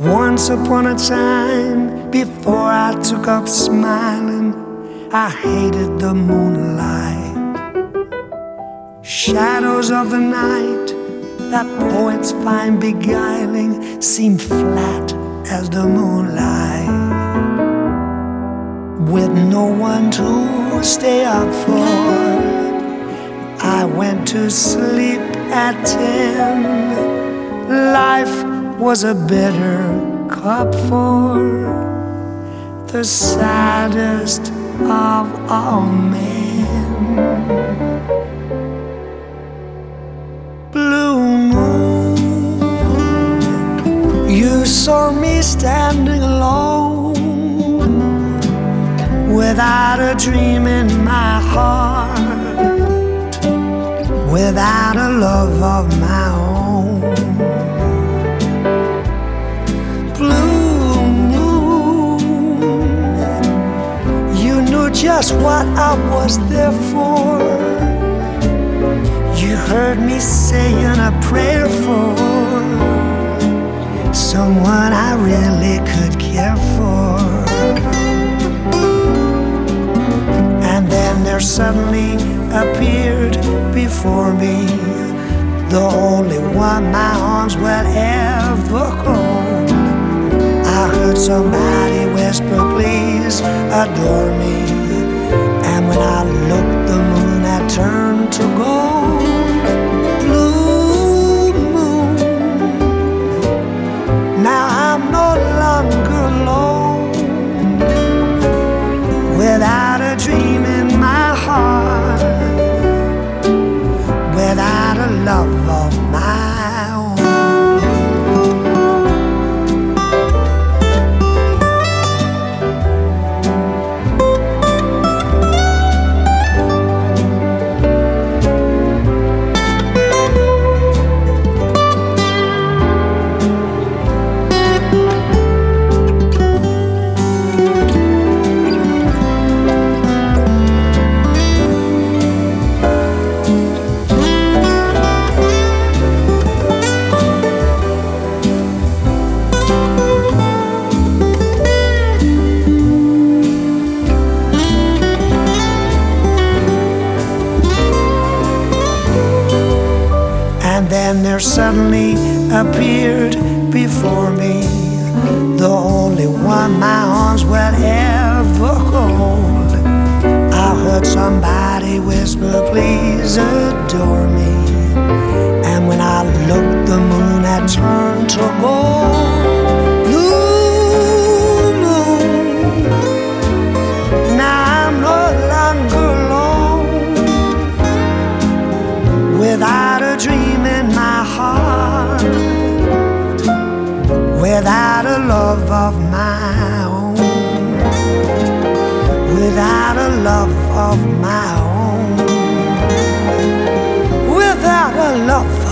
Once upon a time, before I took up smiling, I hated the moonlight. Shadows of the night that poets find beguiling seem flat as the moonlight. With no one to stay up for, I went to sleep at ten. Life was a bitter cup for the saddest of all men. Blue moon, you saw me standing alone without a dream in my heart, without a love of my own. Just what I was there for. You heard me saying a prayer for someone I really could care for. And then there suddenly appeared before me the only one my arms will ever hold. I heard somebody whisper, please adore me. Looked, the moon turned to gold. Blue moon. Now I'm no longer alone. Without a dream in my heart. Without a love then there suddenly appeared before me the only one my arms will ever hold. I heard somebody whisper, please adore me. Love of my own, without a love of my own, without a love